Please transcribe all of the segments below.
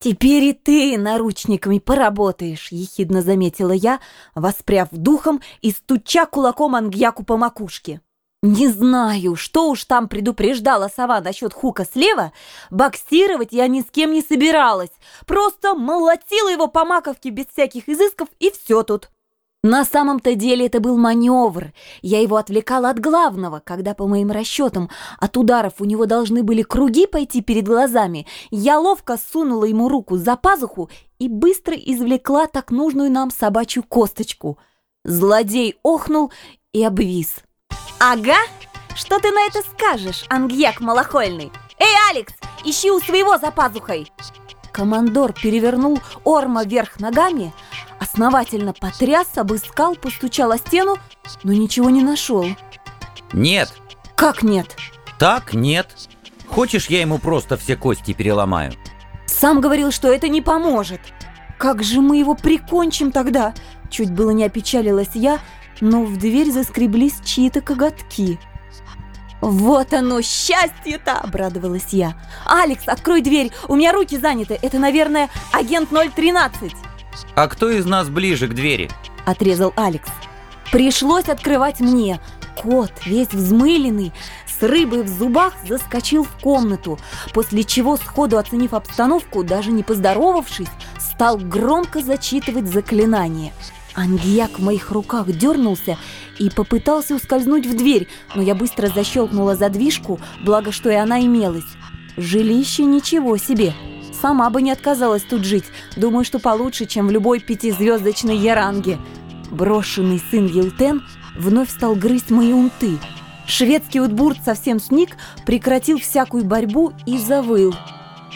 «Теперь и ты наручниками поработаешь», — ехидно заметила я, воспряв духом и стуча кулаком Ангьяку по макушке. Не знаю, что уж там предупреждала сова насчет хука слева, боксировать я ни с кем не собиралась, просто молотила его по маковке без всяких изысков и все тут. На самом-то деле это был маневр. Я его отвлекала от главного, когда, по моим расчетам, от ударов у него должны были круги пойти перед глазами. Я ловко сунула ему руку за пазуху и быстро извлекла так нужную нам собачью косточку. Злодей охнул и обвис. «Ага! Что ты на это скажешь, ангьяк малохольный? Эй, Алекс, ищи у своего за пазухой!» Командор перевернул Орма вверх ногами, основательно потряс, обыскал, постучал о стену, но ничего не нашел. Нет. Как нет? Так нет. Хочешь, я ему просто все кости переломаю? Сам говорил, что это не поможет. Как же мы его прикончим тогда? Чуть было не опечалилась я, но в дверь заскреблись чьи-то коготки. «Вот оно, счастье-то!» – обрадовалась я. «Алекс, открой дверь, у меня руки заняты, это, наверное, агент 013!» «А кто из нас ближе к двери?» – отрезал Алекс. «Пришлось открывать мне. Кот, весь взмыленный, с рыбой в зубах, заскочил в комнату, после чего, сходу оценив обстановку, даже не поздоровавшись, стал громко зачитывать заклинание – Ангьяк в моих руках дернулся и попытался ускользнуть в дверь, но я быстро защелкнула задвижку, благо что и она имелась. Жилище ничего себе. Сама бы не отказалась тут жить. Думаю, что получше, чем в любой пятизвездочной яранге. Брошенный сын Елтен вновь стал грызть мои унты. Шведский утбурт совсем сник, прекратил всякую борьбу и завыл –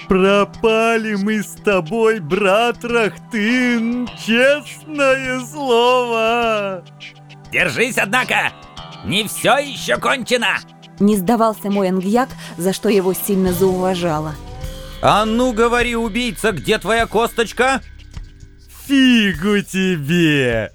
Пропали мы с тобой, брат Рахтын, честное слово. Держись, однако, не все еще кончено. Не сдавался мой ангьяк, за что его сильно зауважала. А ну говори, убийца, где твоя косточка? Фигу тебе!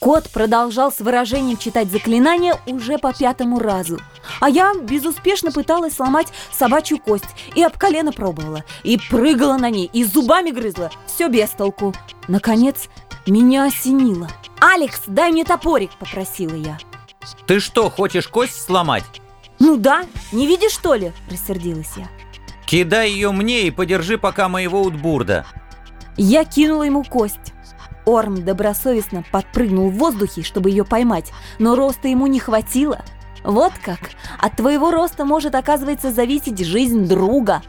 Кот продолжал с выражением читать заклинание уже по пятому разу. А я безуспешно пыталась сломать собачью кость и об колено пробовала, и прыгала на ней, и зубами грызла. Все без толку. Наконец, меня осенило. «Алекс, дай мне топорик!» – попросила я. «Ты что, хочешь кость сломать?» «Ну да, не видишь, что ли?» – рассердилась я. «Кидай ее мне и подержи пока моего утбурда». Я кинула ему кость. Орм добросовестно подпрыгнул в воздухе, чтобы ее поймать, но роста ему не хватило. Вот как! От твоего роста может, оказывается, зависеть жизнь друга.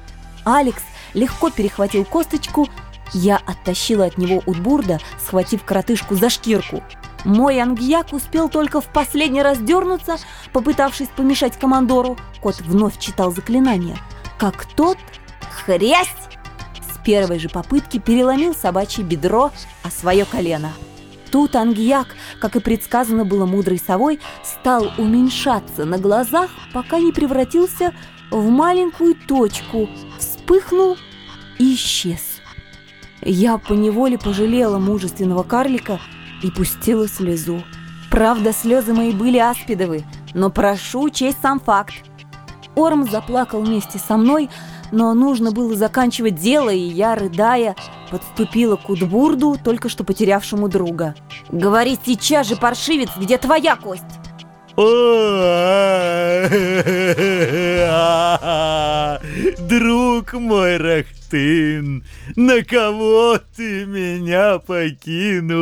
Алекс легко перехватил косточку. Я оттащила от него Утбурда, схватив коротышку за шкирку. Мой ангьяк успел только в последний раз дернуться, попытавшись помешать командору. Кот вновь читал заклинание. Как тот... Хрясь! первой же попытки переломил собачье бедро о свое колено. Тут Ангьяк, как и предсказано было мудрой совой, стал уменьшаться на глазах, пока не превратился в маленькую точку, вспыхнул и исчез. Я поневоле пожалела мужественного карлика и пустила слезу. Правда, слезы мои были аспидовы, но прошу учесть сам факт. Орм заплакал вместе со мной, но нужно было заканчивать дело, и я, рыдая, подступила к Удбурду, только что потерявшему друга. «Говори сейчас же, паршивец, где твоя кость?» Друг мой Рахтын, на кого ты меня покинул?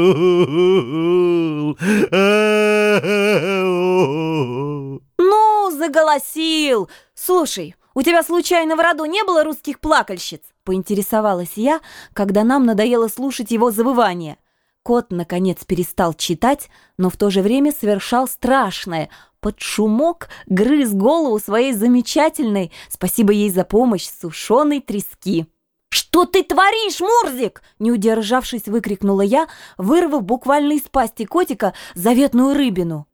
Заголосил! Слушай, у тебя случайно в роду не было русских плакальщиц?» Поинтересовалась я, когда нам надоело слушать его завывание. Кот, наконец, перестал читать, но в то же время совершал страшное. Под шумок грыз голову своей замечательной, спасибо ей за помощь, сушеной трески. «Что ты творишь, Мурзик?» Не удержавшись, выкрикнула я, вырвав буквально из пасти котика заветную рыбину.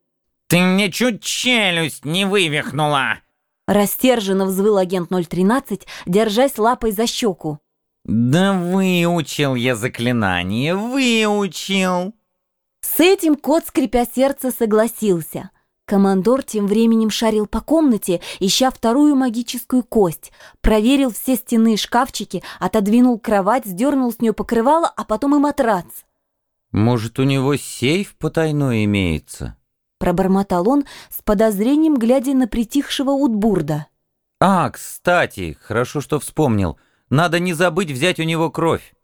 «Ты мне чуть челюсть не вывихнула!» Растерженно взвыл агент 013, держась лапой за щеку. «Да выучил я заклинание, выучил!» С этим кот, скрипя сердце, согласился. Командор тем временем шарил по комнате, ища вторую магическую кость. Проверил все стены и шкафчики, отодвинул кровать, сдернул с нее покрывало, а потом и матрац. Может, у него сейф потайной имеется? Пробормотал он с подозрением, глядя на притихшего Утбурда. А, кстати, хорошо, что вспомнил. Надо не забыть взять у него кровь.